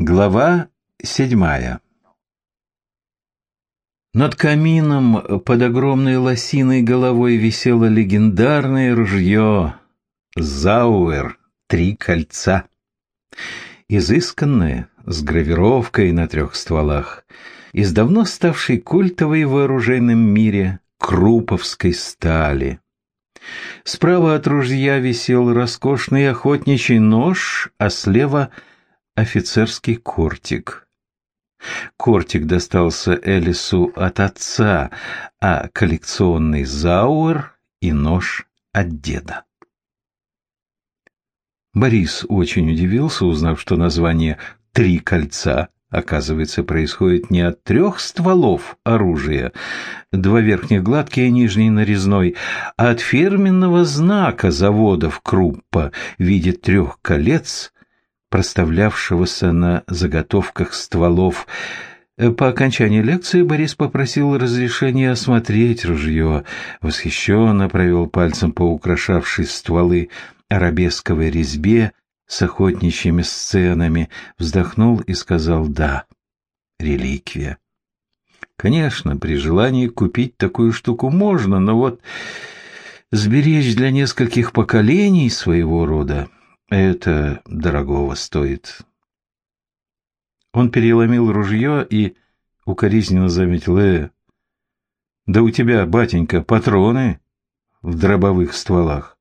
Глава седьмая Над камином под огромной лосиной головой висело легендарное ружье «Зауэр. Три кольца». Изысканное, с гравировкой на трех стволах, из давно ставшей культовой в вооруженном мире круповской стали. Справа от ружья висел роскошный охотничий нож, а слева — офицерский кортик. Кортик достался Элису от отца, а коллекционный зауэр и нож от деда. Борис очень удивился, узнав, что название «Три кольца» оказывается происходит не от трех стволов оружия, два верхних гладкие, нижний нарезной, а от фирменного знака заводов Круппа в виде трех колец, проставлявшегося на заготовках стволов. По окончании лекции Борис попросил разрешения осмотреть ружье, восхищенно провел пальцем по украшавшей стволы арабесковой резьбе с охотничьими сценами, вздохнул и сказал «да, реликвия». Конечно, при желании купить такую штуку можно, но вот сберечь для нескольких поколений своего рода это дорогого стоит. Он переломил ружье и укоризненно заметил, «Э, да у тебя, батенька, патроны в дробовых стволах.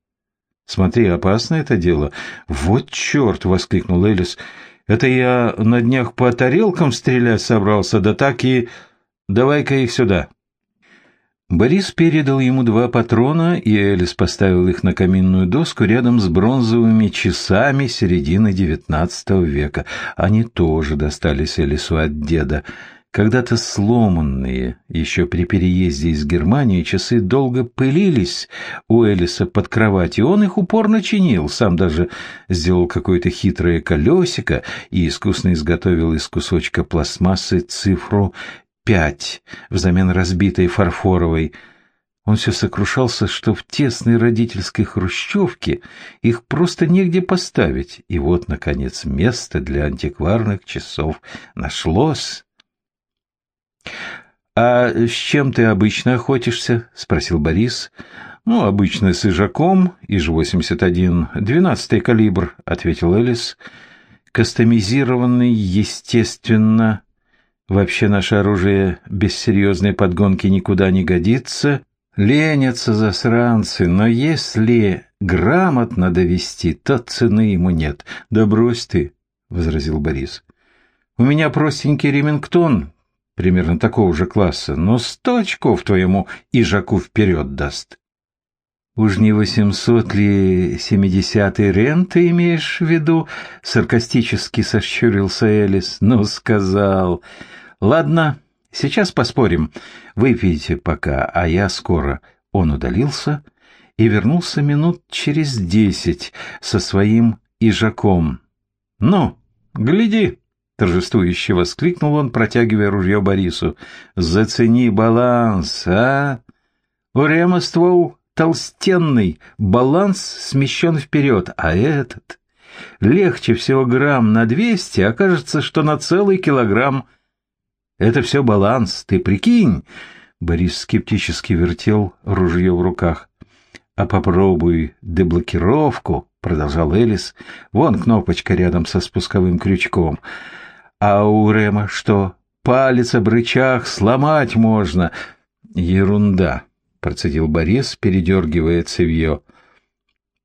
Смотри, опасно это дело. Вот черт, воскликнул Элис. Это я на днях по тарелкам стрелять собрался, да так и... Давай-ка их сюда. Борис передал ему два патрона, и Элис поставил их на каминную доску рядом с бронзовыми часами середины XIX века. Они тоже достались Элису от деда. Когда-то сломанные, еще при переезде из Германии, часы долго пылились у Элиса под кроватью. Он их упорно чинил, сам даже сделал какое-то хитрое колесико и искусно изготовил из кусочка пластмассы цифру пять взамен разбитой фарфоровой. Он все сокрушался, что в тесной родительской хрущевке их просто негде поставить. И вот, наконец, место для антикварных часов нашлось. «А с чем ты обычно охотишься?» — спросил Борис. «Ну, обычно с ижаком, иж-81, двенадцатый калибр», — ответил Элис. «Кастомизированный, естественно. Вообще наше оружие без серьезной подгонки никуда не годится. Ленятся засранцы, но если грамотно довести, то цены ему нет. Да брось ты», — возразил Борис. «У меня простенький ремингтон, примерно такого же класса, но сто очков твоему ижаку вперед даст. Уж не восемьсот ли семидесятый рент ты имеешь в виду? Саркастически сощурился Элис. Ну, сказал. Ладно, сейчас поспорим. Выпейте пока, а я скоро. Он удалился и вернулся минут через десять со своим ижаком. Ну, гляди. Торжествующе воскликнул он, протягивая ружье Борису. «Зацени баланс, а! У Рема ствол толстенный, баланс смещен вперед, а этот легче всего грамм на двести, окажется, что на целый килограмм. Это все баланс, ты прикинь!» Борис скептически вертел ружье в руках. «А попробуй деблокировку», — продолжал Элис. «Вон кнопочка рядом со спусковым крючком». А у Рема что, палец об рычаг сломать можно? Ерунда, процедил Борис, передергивая цевье.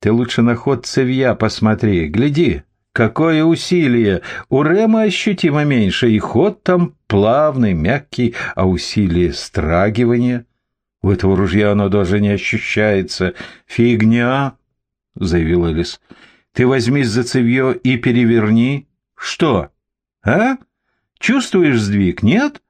Ты лучше на ход цевья посмотри, гляди, какое усилие! У Рема ощутимо меньше, и ход там плавный, мягкий, а усилие страгивания... У этого ружья оно даже не ощущается. Фигня, — заявил Элис. Ты возьмись за цевье и переверни. Что? А? Чувствуешь сдвиг, нет?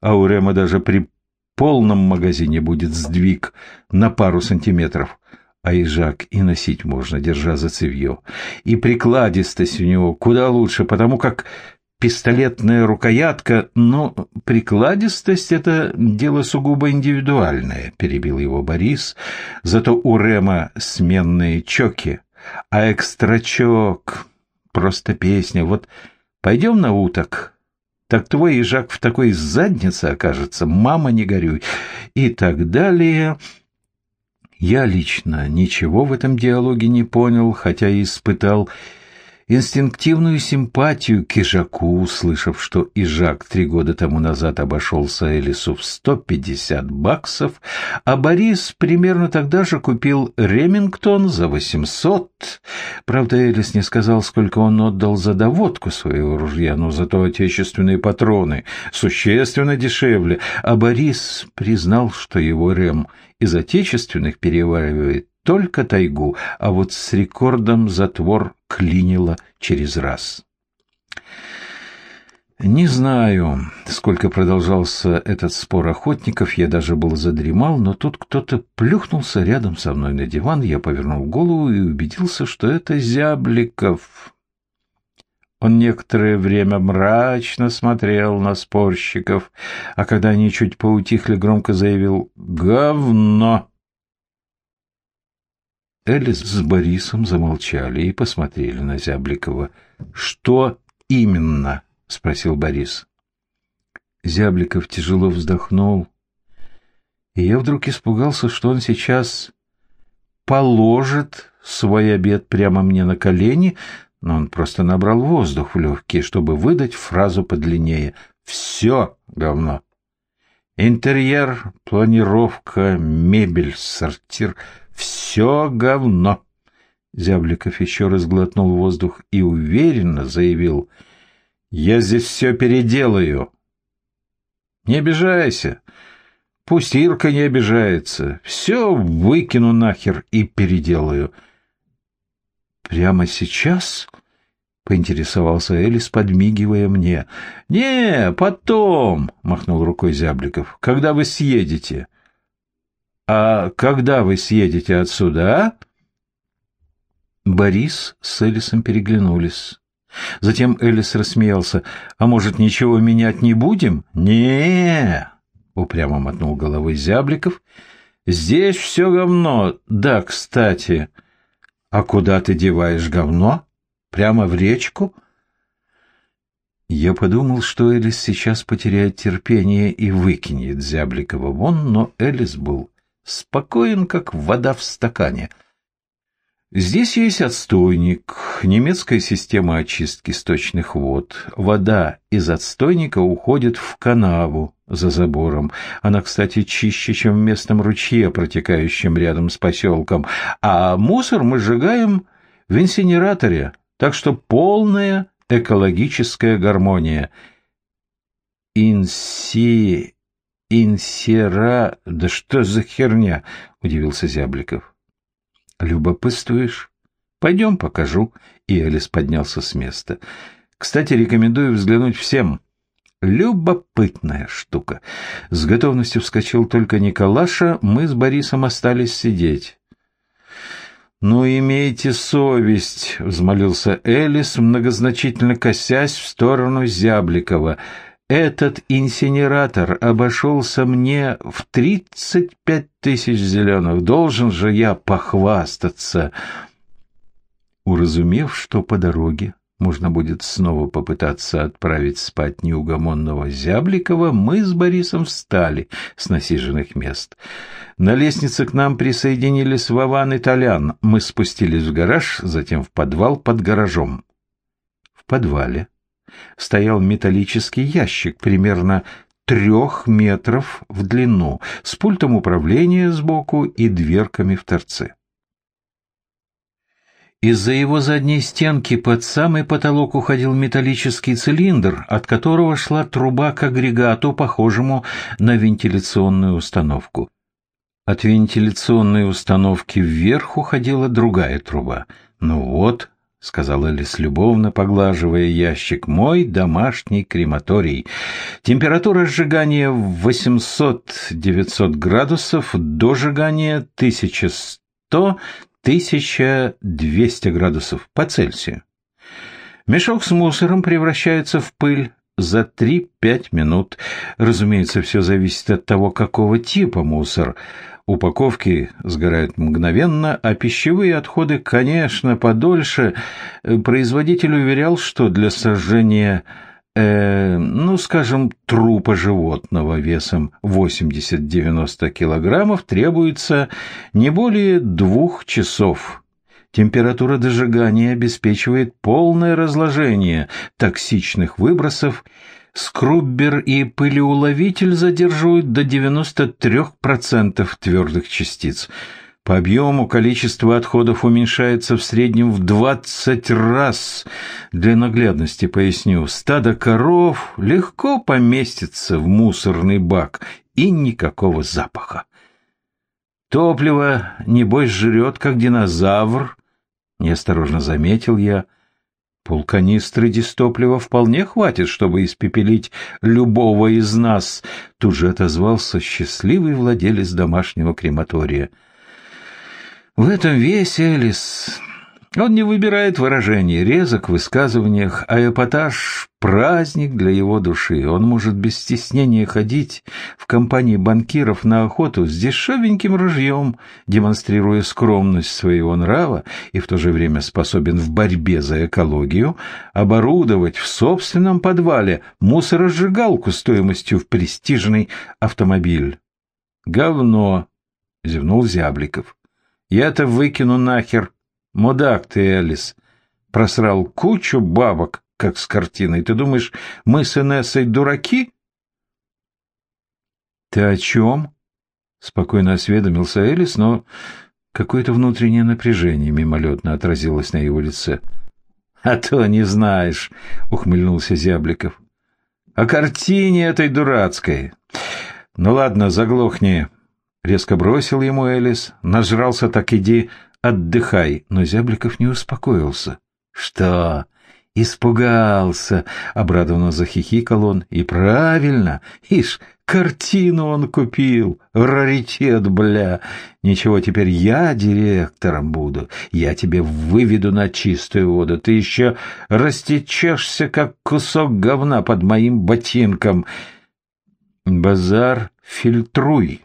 А у Рема даже при полном магазине будет сдвиг на пару сантиметров. А ежак и носить можно, держа за цевье. И прикладистость у него куда лучше, потому как пистолетная рукоятка, но прикладистость — это дело сугубо индивидуальное, — перебил его Борис. Зато у Рема сменные чоки, а экстрачок — просто песня. Вот Пойдем на уток. Так твой ежак в такой заднице окажется, мама, не горюй. И так далее. Я лично ничего в этом диалоге не понял, хотя и испытал инстинктивную симпатию к Ижаку, услышав, что Ижак три года тому назад обошелся Элису в 150 баксов, а Борис примерно тогда же купил Ремингтон за 800. Правда, Элис не сказал, сколько он отдал за доводку своего ружья, но зато отечественные патроны существенно дешевле, а Борис признал, что его Рем из отечественных переваривает только тайгу, а вот с рекордом затвор клинило через раз. Не знаю, сколько продолжался этот спор охотников, я даже был задремал, но тут кто-то плюхнулся рядом со мной на диван, я повернул голову и убедился, что это Зябликов. Он некоторое время мрачно смотрел на спорщиков, а когда они чуть поутихли, громко заявил «Говно!» Элис с Борисом замолчали и посмотрели на Зябликова. «Что именно?» — спросил Борис. Зябликов тяжело вздохнул, и я вдруг испугался, что он сейчас положит свой обед прямо мне на колени, но он просто набрал воздух в легкие, чтобы выдать фразу подлиннее. «Все говно!» Интерьер, планировка, мебель, сортир — все говно. Зябликов еще раз глотнул воздух и уверенно заявил, «Я здесь все переделаю». «Не обижайся. Пусть Ирка не обижается. Все выкину нахер и переделаю». «Прямо сейчас?» — поинтересовался Элис, подмигивая мне. «Не, потом», — махнул рукой Зябликов, — «когда вы съедете». «А когда вы съедете отсюда, а?» Борис с Элисом переглянулись. Затем Элис рассмеялся. «А может, ничего менять не будем?» не упрямо мотнул головой Зябликов. «Здесь все говно. Да, кстати. А куда ты деваешь говно? Прямо в речку?» Я подумал, что Элис сейчас потеряет терпение и выкинет Зябликова вон, но Элис был спокоен, как вода в стакане. Здесь есть отстойник, немецкая система очистки сточных вод. Вода из отстойника уходит в канаву за забором. Она, кстати, чище, чем в местном ручье, протекающем рядом с поселком. А мусор мы сжигаем в инсинераторе, так что полная экологическая гармония. Инси... Инсера... Да что за херня? Удивился Зябликов. Любопытствуешь? Пойдем, покажу. И Элис поднялся с места. Кстати, рекомендую взглянуть всем. Любопытная штука. С готовностью вскочил только Николаша, мы с Борисом остались сидеть. «Ну, имейте совесть», — взмолился Элис, многозначительно косясь в сторону Зябликова. Этот инсинератор обошелся мне в тридцать пять тысяч зеленых. Должен же я похвастаться. Уразумев, что по дороге можно будет снова попытаться отправить спать неугомонного Зябликова, мы с Борисом встали с насиженных мест. На лестнице к нам присоединились Вован и Толян. Мы спустились в гараж, затем в подвал под гаражом. В подвале стоял металлический ящик примерно трех метров в длину, с пультом управления сбоку и дверками в торце. Из-за его задней стенки под самый потолок уходил металлический цилиндр, от которого шла труба к агрегату, похожему на вентиляционную установку. От вентиляционной установки вверх уходила другая труба. Ну вот, — сказала Элис любовно, поглаживая ящик, — мой домашний крематорий. Температура сжигания 800-900 градусов, до сжигания 1100-1200 градусов по Цельсию. Мешок с мусором превращается в пыль, за 3-5 минут. Разумеется, все зависит от того, какого типа мусор. Упаковки сгорают мгновенно, а пищевые отходы, конечно, подольше. Производитель уверял, что для сожжения э, ну, скажем, трупа животного весом 80-90 килограммов требуется не более двух часов. Температура дожигания обеспечивает полное разложение токсичных выбросов. Скруббер и пылеуловитель задерживают до 93% твердых частиц. По объему количество отходов уменьшается в среднем в 20 раз. Для наглядности поясню, стадо коров легко поместится в мусорный бак и никакого запаха. Топливо, небось, жрет, как динозавр, неосторожно заметил я. Полканистры дистоплива вполне хватит, чтобы испепелить любого из нас, тут же отозвался счастливый владелец домашнего крематория. В этом весь Элис. Он не выбирает выражений, резок в высказываниях, а эпатаж — праздник для его души. Он может без стеснения ходить в компании банкиров на охоту с дешевеньким ружьем, демонстрируя скромность своего нрава и в то же время способен в борьбе за экологию оборудовать в собственном подвале мусоросжигалку стоимостью в престижный автомобиль. «Говно!» — зевнул Зябликов. Я-то выкину нахер. Мудак ты, Элис. Просрал кучу бабок, как с картиной. Ты думаешь, мы с Инессой дураки? Ты о чем? Спокойно осведомился Элис, но какое-то внутреннее напряжение мимолетно отразилось на его лице. «А то не знаешь», — ухмыльнулся Зябликов. «О картине этой дурацкой. Ну ладно, заглохни. Резко бросил ему Элис. Нажрался, так иди, отдыхай. Но Зябликов не успокоился. Что? Испугался, обрадованно захихикал он. И правильно, ишь, картину он купил, раритет, бля. Ничего, теперь я директором буду, я тебе выведу на чистую воду. Ты еще растечешься, как кусок говна под моим ботинком. Базар фильтруй,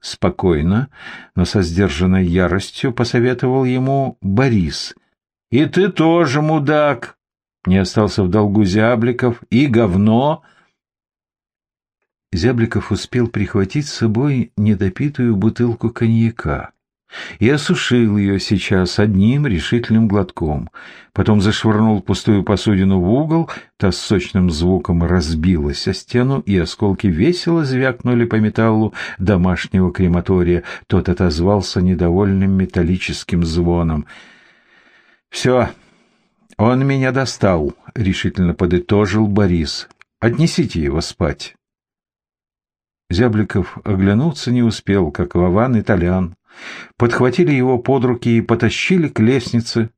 Спокойно, но со сдержанной яростью посоветовал ему Борис. «И ты тоже, мудак!» Не остался в долгу Зябликов. «И говно!» Зябликов успел прихватить с собой недопитую бутылку коньяка и осушил ее сейчас одним решительным глотком. Потом зашвырнул пустую посудину в угол, та с сочным звуком разбилась о стену, и осколки весело звякнули по металлу домашнего крематория. Тот отозвался недовольным металлическим звоном. «Все, он меня достал», — решительно подытожил Борис. «Отнесите его спать». Зябликов оглянуться не успел, как Вован и Толян подхватили его под руки и потащили к лестнице.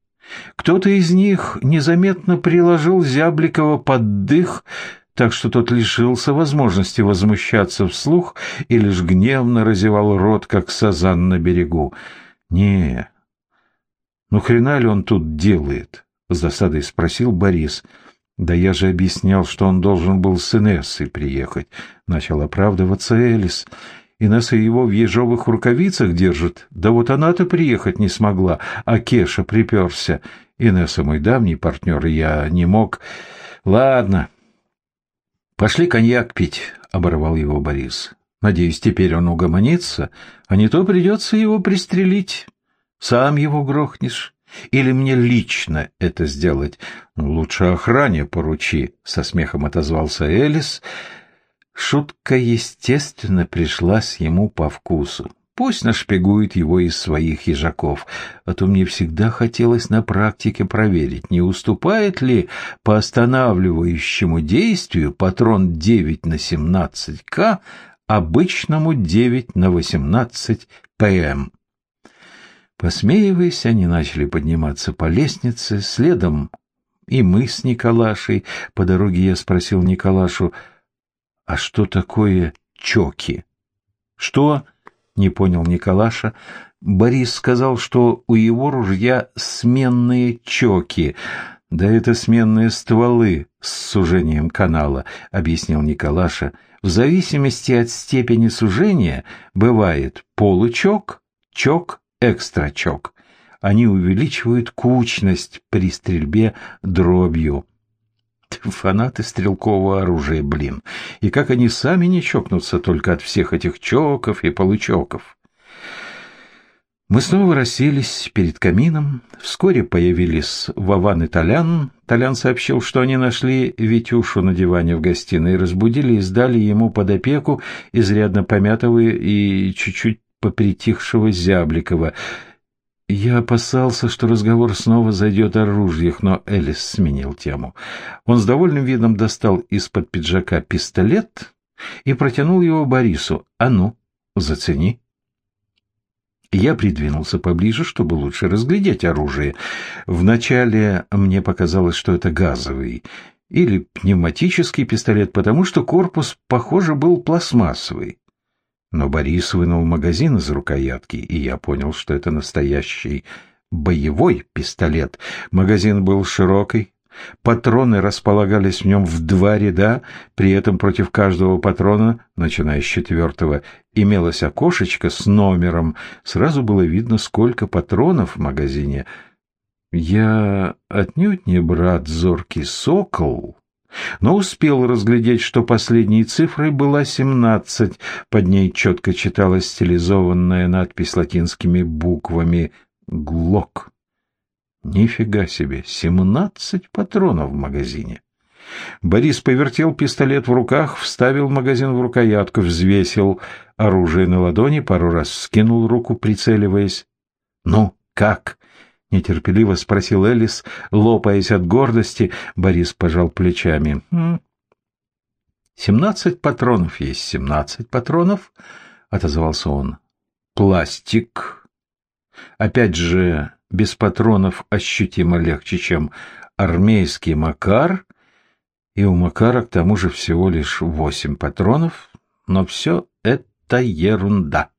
Кто-то из них незаметно приложил Зябликова под дых, так что тот лишился возможности возмущаться вслух и лишь гневно разевал рот, как сазан на берегу. «Не, ну хрена ли он тут делает?» — с досадой спросил Борис. «Да я же объяснял, что он должен был с Инессой приехать», — начал оправдываться Элис. Инесса его в ежовых рукавицах держит. Да вот она-то приехать не смогла, а Кеша приперся. Инесса мой давний партнер, и я не мог... Ладно. Пошли коньяк пить, — оборвал его Борис. Надеюсь, теперь он угомонится, а не то придется его пристрелить. Сам его грохнешь. Или мне лично это сделать? Лучше охране поручи, — со смехом отозвался Элис, — Шутка, естественно, пришлась ему по вкусу. Пусть нашпигует его из своих ежаков, а то мне всегда хотелось на практике проверить, не уступает ли по останавливающему действию патрон 9 на 17К обычному 9 на 18 ПМ. Посмеиваясь, они начали подниматься по лестнице, следом и мы с Николашей. По дороге я спросил Николашу, а что такое чоки? Что? Не понял Николаша. Борис сказал, что у его ружья сменные чоки. «Да это сменные стволы с сужением канала», — объяснил Николаша. «В зависимости от степени сужения бывает получок, чок, экстрачок. Они увеличивают кучность при стрельбе дробью». Фанаты стрелкового оружия, блин. И как они сами не чокнутся только от всех этих чоков и получоков. Мы снова расселись перед камином. Вскоре появились Вован и Толян. Толян сообщил, что они нашли Витюшу на диване в гостиной, разбудили и сдали ему под опеку изрядно помятого и чуть-чуть попритихшего Зябликова. Я опасался, что разговор снова зайдет о ружьях, но Элис сменил тему. Он с довольным видом достал из-под пиджака пистолет и протянул его Борису. «А ну, зацени». Я придвинулся поближе, чтобы лучше разглядеть оружие. Вначале мне показалось, что это газовый или пневматический пистолет, потому что корпус, похоже, был пластмассовый. Но Борис вынул магазин из рукоятки, и я понял, что это настоящий боевой пистолет. Магазин был широкий, Патроны располагались в нем в два ряда, при этом против каждого патрона, начиная с четвертого, имелось окошечко с номером. Сразу было видно, сколько патронов в магазине. Я отнюдь не брат зоркий сокол, но успел разглядеть, что последней цифрой была семнадцать. Под ней четко читалась стилизованная надпись латинскими буквами «Глок». Нифига себе, семнадцать патронов в магазине. Борис повертел пистолет в руках, вставил магазин в рукоятку, взвесил оружие на ладони, пару раз скинул руку, прицеливаясь. «Ну, как?» — нетерпеливо спросил Элис, лопаясь от гордости. Борис пожал плечами. «Семнадцать патронов есть семнадцать патронов», — отозвался он. «Пластик. Опять же, без патронов ощутимо легче, чем армейский Макар, и у Макара к тому же всего лишь восемь патронов, но все это ерунда.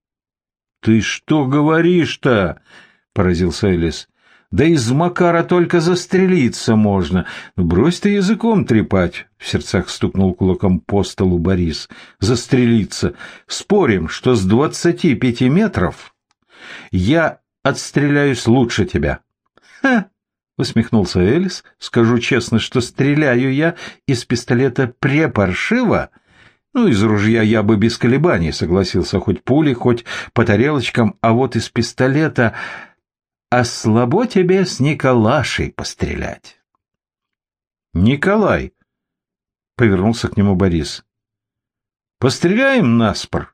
— Ты что говоришь-то? — поразился Элис. — Да из Макара только застрелиться можно. Ну, брось ты языком трепать, — в сердцах стукнул кулаком по столу Борис. — Застрелиться. Спорим, что с двадцати пяти метров я отстреляюсь лучше тебя. Ха! усмехнулся Элис. Скажу честно, что стреляю я из пистолета препаршиво. Ну, из ружья я бы без колебаний согласился, хоть пули, хоть по тарелочкам, а вот из пистолета... А слабо тебе с Николашей пострелять. Николай, — повернулся к нему Борис, — постреляем наспор.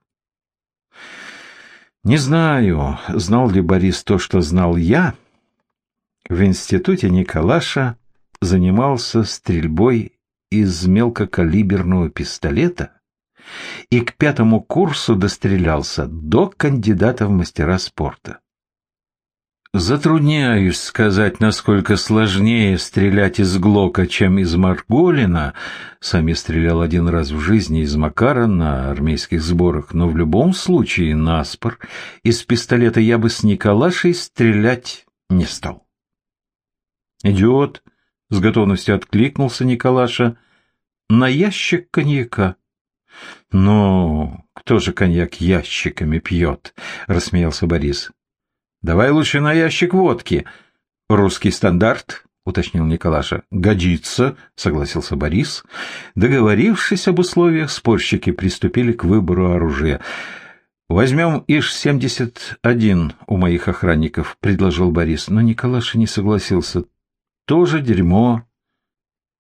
Не знаю, знал ли Борис то, что знал я. В институте Николаша занимался стрельбой из мелкокалиберного пистолета и к пятому курсу дострелялся до кандидата в мастера спорта. Затрудняюсь сказать, насколько сложнее стрелять из Глока, чем из Марголина. Сами стрелял один раз в жизни из Макара на армейских сборах, но в любом случае наспор из пистолета я бы с Николашей стрелять не стал. «Идиот!» — с готовностью откликнулся Николаша. «На ящик коньяка». «Ну, кто же коньяк ящиками пьет?» — рассмеялся Борис. Давай лучше на ящик водки. Русский стандарт, уточнил Николаша. Годится, согласился Борис. Договорившись об условиях, спорщики приступили к выбору оружия. «Возьмем ИЖ-71 у моих охранников», — предложил Борис, но Николаша не согласился. «Тоже дерьмо».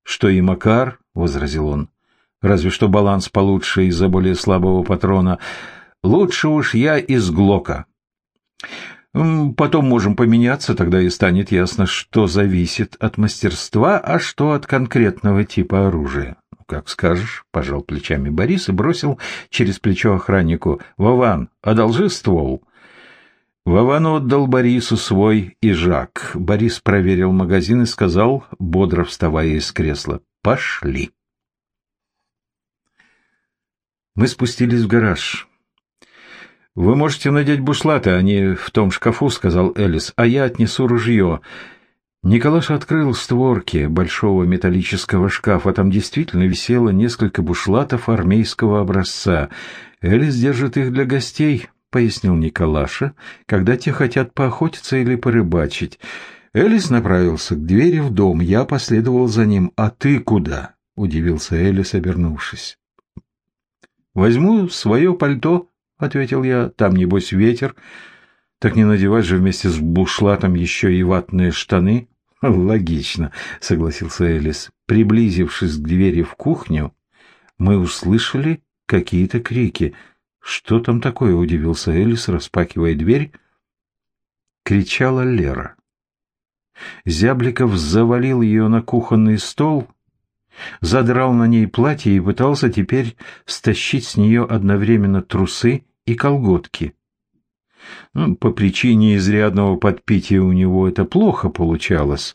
«Что и Макар», — возразил он. «Разве что баланс получше из-за более слабого патрона. Лучше уж я из Глока». Потом можем поменяться, тогда и станет ясно, что зависит от мастерства, а что от конкретного типа оружия. Ну, как скажешь, пожал плечами Борис и бросил через плечо охраннику. Вован, одолжи ствол. Вован отдал Борису свой и Жак. Борис проверил магазин и сказал, бодро вставая из кресла, «Пошли». Мы спустились в гараж. «Вы можете надеть бушлаты, они в том шкафу», — сказал Элис, — «а я отнесу ружье». Николаш открыл створки большого металлического шкафа. Там действительно висело несколько бушлатов армейского образца. «Элис держит их для гостей», — пояснил Николаша, «когда те хотят поохотиться или порыбачить». Элис направился к двери в дом, я последовал за ним. «А ты куда?» — удивился Элис, обернувшись. «Возьму свое пальто», — ответил я. «Там, небось, ветер. Так не надевать же вместе с бушлатом еще и ватные штаны». «Логично», — согласился Элис. Приблизившись к двери в кухню, мы услышали какие-то крики. «Что там такое?» — удивился Элис, распакивая дверь. Кричала Лера. Зябликов завалил ее на кухонный стол, задрал на ней платье и пытался теперь стащить с нее одновременно трусы и колготки. Ну, по причине изрядного подпития у него это плохо получалось.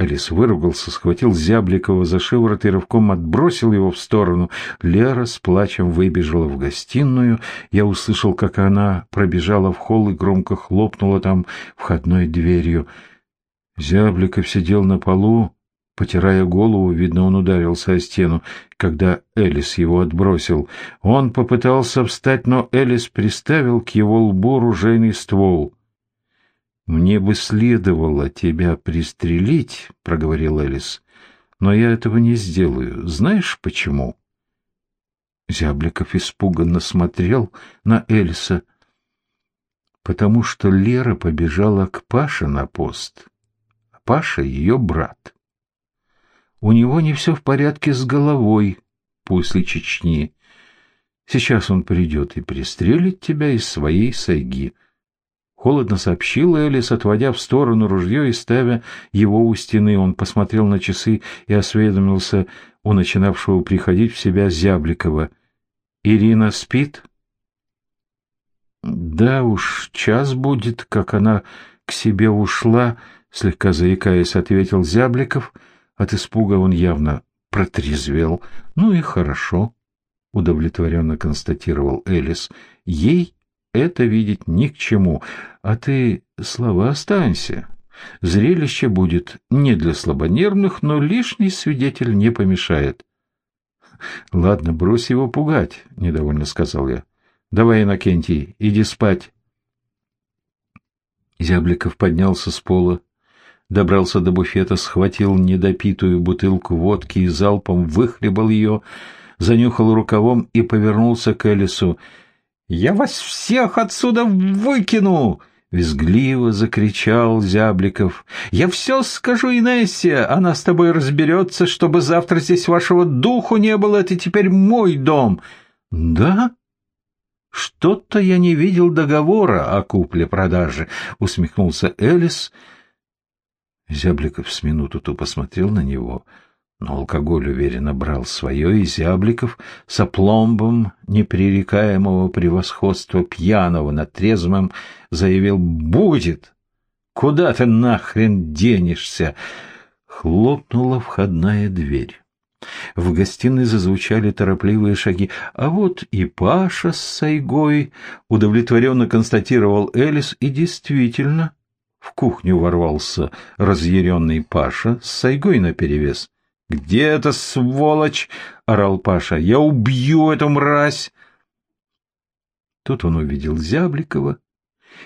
Алис выругался, схватил Зябликова за шиворот и рывком отбросил его в сторону. Лера с плачем выбежала в гостиную. Я услышал, как она пробежала в холл и громко хлопнула там входной дверью. Зябликов сидел на полу, Потирая голову, видно, он ударился о стену, когда Элис его отбросил. Он попытался встать, но Элис приставил к его лбу ружейный ствол. «Мне бы следовало тебя пристрелить», — проговорил Элис, — «но я этого не сделаю. Знаешь почему?» Зябликов испуганно смотрел на Эльса, потому что Лера побежала к Паше на пост, Паша — ее брат. У него не все в порядке с головой после Чечни. Сейчас он придет и пристрелит тебя из своей сайги. Холодно сообщил Элис, отводя в сторону ружье и ставя его у стены. Он посмотрел на часы и осведомился у начинавшего приходить в себя Зябликова. «Ирина спит?» «Да уж, час будет, как она к себе ушла», — слегка заикаясь, ответил Зябликов — от испуга он явно протрезвел. «Ну и хорошо», — удовлетворенно констатировал Элис. «Ей это видеть ни к чему. А ты, слова, останься. Зрелище будет не для слабонервных, но лишний свидетель не помешает». «Ладно, брось его пугать», — недовольно сказал я. «Давай, Иннокентий, иди спать». Зябликов поднялся с пола, добрался до буфета, схватил недопитую бутылку водки и залпом выхлебал ее, занюхал рукавом и повернулся к Элису. «Я вас всех отсюда выкину!» — визгливо закричал Зябликов. «Я все скажу Инессе, она с тобой разберется, чтобы завтра здесь вашего духу не было, это теперь мой дом». «Да?» «Что-то я не видел договора о купле-продаже», — усмехнулся Элис, — Зябликов с минуту то посмотрел на него, но алкоголь уверенно брал свое, и Зябликов с опломбом непререкаемого превосходства пьяного над трезвым заявил «Будет! Куда ты нахрен денешься?» Хлопнула входная дверь. В гостиной зазвучали торопливые шаги. А вот и Паша с Сайгой удовлетворенно констатировал Элис, и действительно в кухню ворвался разъяренный Паша с сайгой наперевес. «Где эта сволочь?» — орал Паша. «Я убью эту мразь!» Тут он увидел Зябликова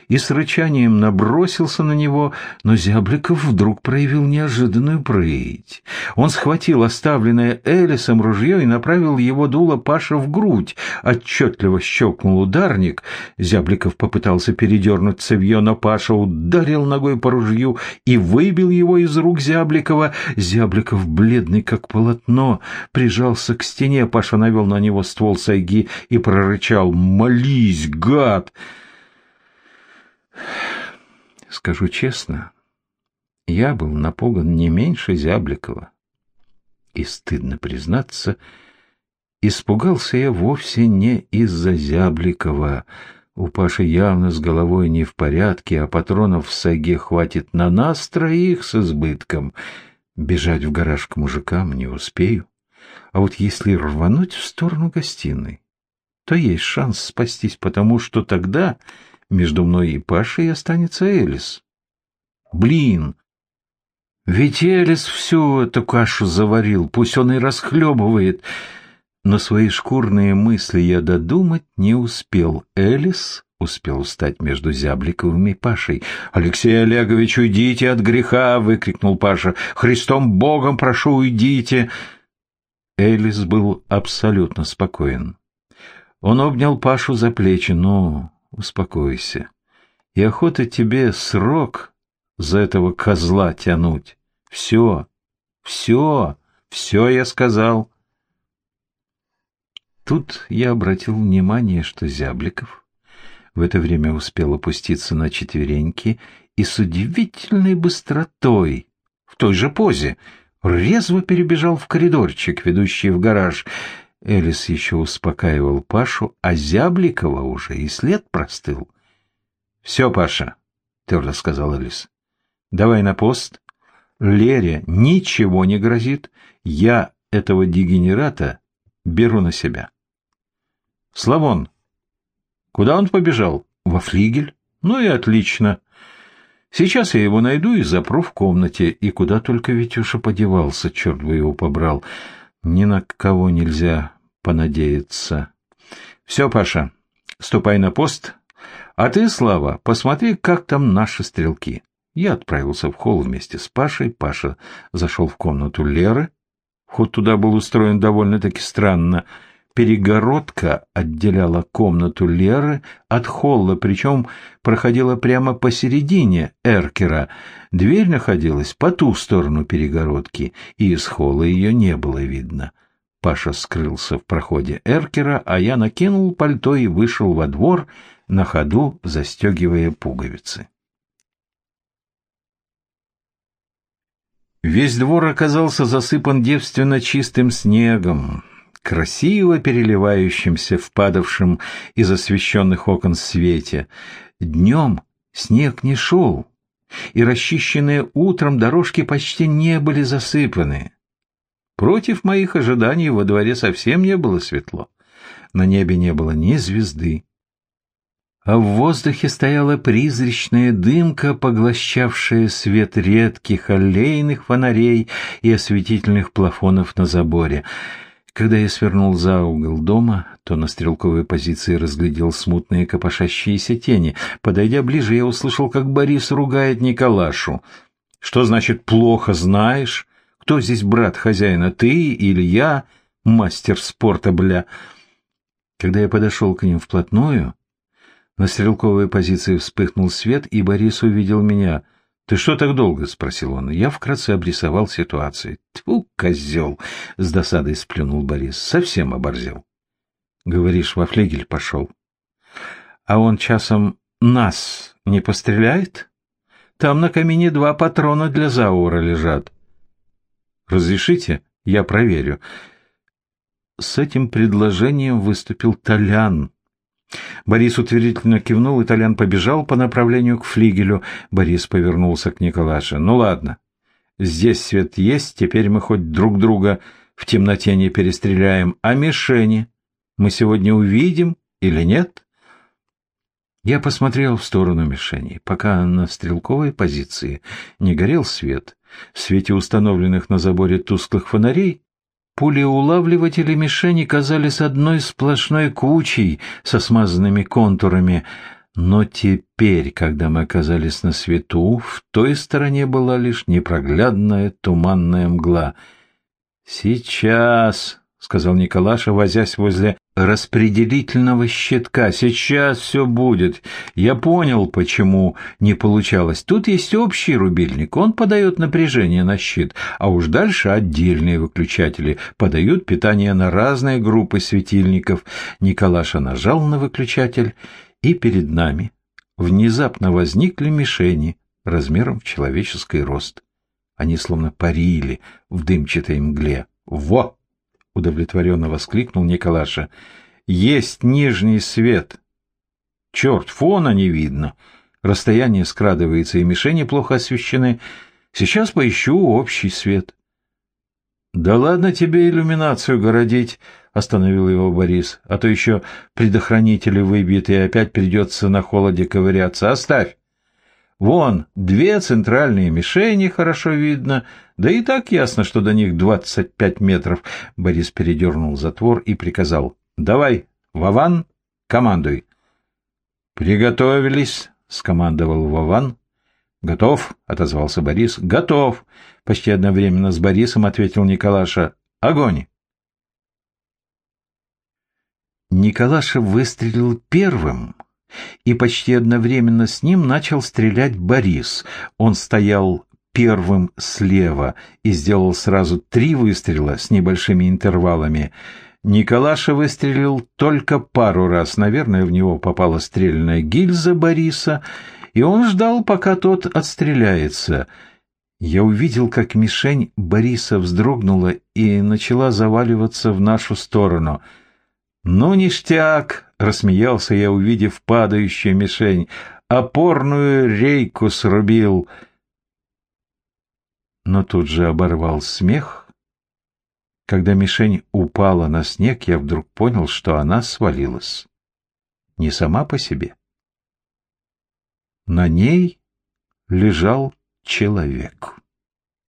и с рычанием набросился на него, но Зябликов вдруг проявил неожиданную прыть. Он схватил оставленное Элисом ружье и направил его дуло Паша в грудь. Отчетливо щелкнул ударник. Зябликов попытался передернуть цевье, но Паша ударил ногой по ружью и выбил его из рук Зябликова. Зябликов, бледный как полотно, прижался к стене. Паша навел на него ствол сайги и прорычал «Молись, гад!» Скажу честно, я был напуган не меньше Зябликова. И, стыдно признаться, испугался я вовсе не из-за Зябликова. У Паши явно с головой не в порядке, а патронов в саге хватит на нас троих с избытком. Бежать в гараж к мужикам не успею. А вот если рвануть в сторону гостиной, то есть шанс спастись, потому что тогда между мной и Пашей останется Элис. Блин, Ведь Элис всю эту кашу заварил, пусть он и расхлебывает. Но свои шкурные мысли я додумать не успел. Элис успел встать между Зябликовым и Пашей. «Алексей Олегович, уйдите от греха!» — выкрикнул Паша. «Христом Богом прошу, уйдите!» Элис был абсолютно спокоен. Он обнял Пашу за плечи. «Ну, успокойся. И охота тебе срок за этого козла тянуть. Все, все, все я сказал». Тут я обратил внимание, что Зябликов в это время успел опуститься на четвереньки и с удивительной быстротой, в той же позе, резво перебежал в коридорчик, ведущий в гараж. Элис еще успокаивал Пашу, а Зябликова уже и след простыл. — Все, Паша, — твердо сказал Элис, — давай на пост. Лере ничего не грозит. Я этого дегенерата беру на себя. Славон, куда он побежал? Во флигель? Ну и отлично. Сейчас я его найду и запру в комнате. И куда только Витюша подевался, черт бы его побрал. Ни на кого нельзя понадеяться. Все, Паша, ступай на пост. А ты, Слава, посмотри, как там наши стрелки. Я отправился в холл вместе с Пашей. Паша зашел в комнату Леры. Вход туда был устроен довольно-таки странно — Перегородка отделяла комнату Леры от холла, причем проходила прямо посередине эркера. Дверь находилась по ту сторону перегородки, и из холла ее не было видно. Паша скрылся в проходе эркера, а я накинул пальто и вышел во двор, на ходу застегивая пуговицы. Весь двор оказался засыпан девственно чистым снегом красиво переливающимся в падавшем из освещенных окон свете. Днем снег не шел, и расчищенные утром дорожки почти не были засыпаны. Против моих ожиданий во дворе совсем не было светло. На небе не было ни звезды. А в воздухе стояла призрачная дымка, поглощавшая свет редких аллейных фонарей и осветительных плафонов на заборе — когда я свернул за угол дома, то на стрелковой позиции разглядел смутные копошащиеся тени. Подойдя ближе, я услышал, как Борис ругает Николашу. «Что значит «плохо знаешь»? Кто здесь брат хозяина, ты или я, мастер спорта, бля?» Когда я подошел к ним вплотную, на стрелковой позиции вспыхнул свет, и Борис увидел меня — «Ты что так долго?» — спросил он. Я вкратце обрисовал ситуацию. «Тьфу, козел!» — с досадой сплюнул Борис. «Совсем оборзел». «Говоришь, во флигель пошел». «А он часом нас не постреляет? Там на камине два патрона для Заура лежат». «Разрешите? Я проверю». С этим предложением выступил Толян, Борис утвердительно кивнул, и Толян побежал по направлению к флигелю. Борис повернулся к Николаше. «Ну ладно, здесь свет есть, теперь мы хоть друг друга в темноте не перестреляем. А мишени мы сегодня увидим или нет?» Я посмотрел в сторону мишеней. Пока на стрелковой позиции не горел свет, в свете установленных на заборе тусклых фонарей Пулеулавливатели мишени казались одной сплошной кучей со смазанными контурами, но теперь, когда мы оказались на свету, в той стороне была лишь непроглядная туманная мгла. «Сейчас!» — сказал Николаша, возясь возле распределительного щитка. «Сейчас все будет. Я понял, почему не получалось. Тут есть общий рубильник, он подает напряжение на щит, а уж дальше отдельные выключатели подают питание на разные группы светильников». Николаша нажал на выключатель, и перед нами внезапно возникли мишени размером в человеческий рост. Они словно парили в дымчатой мгле. «Во!» — удовлетворенно воскликнул Николаша. «Есть нижний свет!» «Черт, фона не видно!» Расстояние скрадывается, и мишени плохо освещены. Сейчас поищу общий свет. «Да ладно тебе иллюминацию городить!» — остановил его Борис. «А то еще предохранители выбиты, и опять придется на холоде ковыряться. Оставь! Вон, две центральные мишени хорошо видно, да и так ясно, что до них двадцать пять метров. Борис передернул затвор и приказал. «Давай, Вован, командуй». «Приготовились», — скомандовал Вован. «Готов», — отозвался Борис. «Готов», — почти одновременно с Борисом ответил Николаша. «Огонь!» Николаша выстрелил первым, и почти одновременно с ним начал стрелять Борис. Он стоял первым слева и сделал сразу три выстрела с небольшими интервалами. Николаша выстрелил только пару раз. Наверное, в него попала стрельная гильза Бориса, и он ждал, пока тот отстреляется. Я увидел, как мишень Бориса вздрогнула и начала заваливаться в нашу сторону. «Ну, ништяк!» — рассмеялся я, увидев падающую мишень. «Опорную рейку срубил!» Но тут же оборвал смех. Когда мишень упала на снег, я вдруг понял, что она свалилась. Не сама по себе. На ней лежал человек.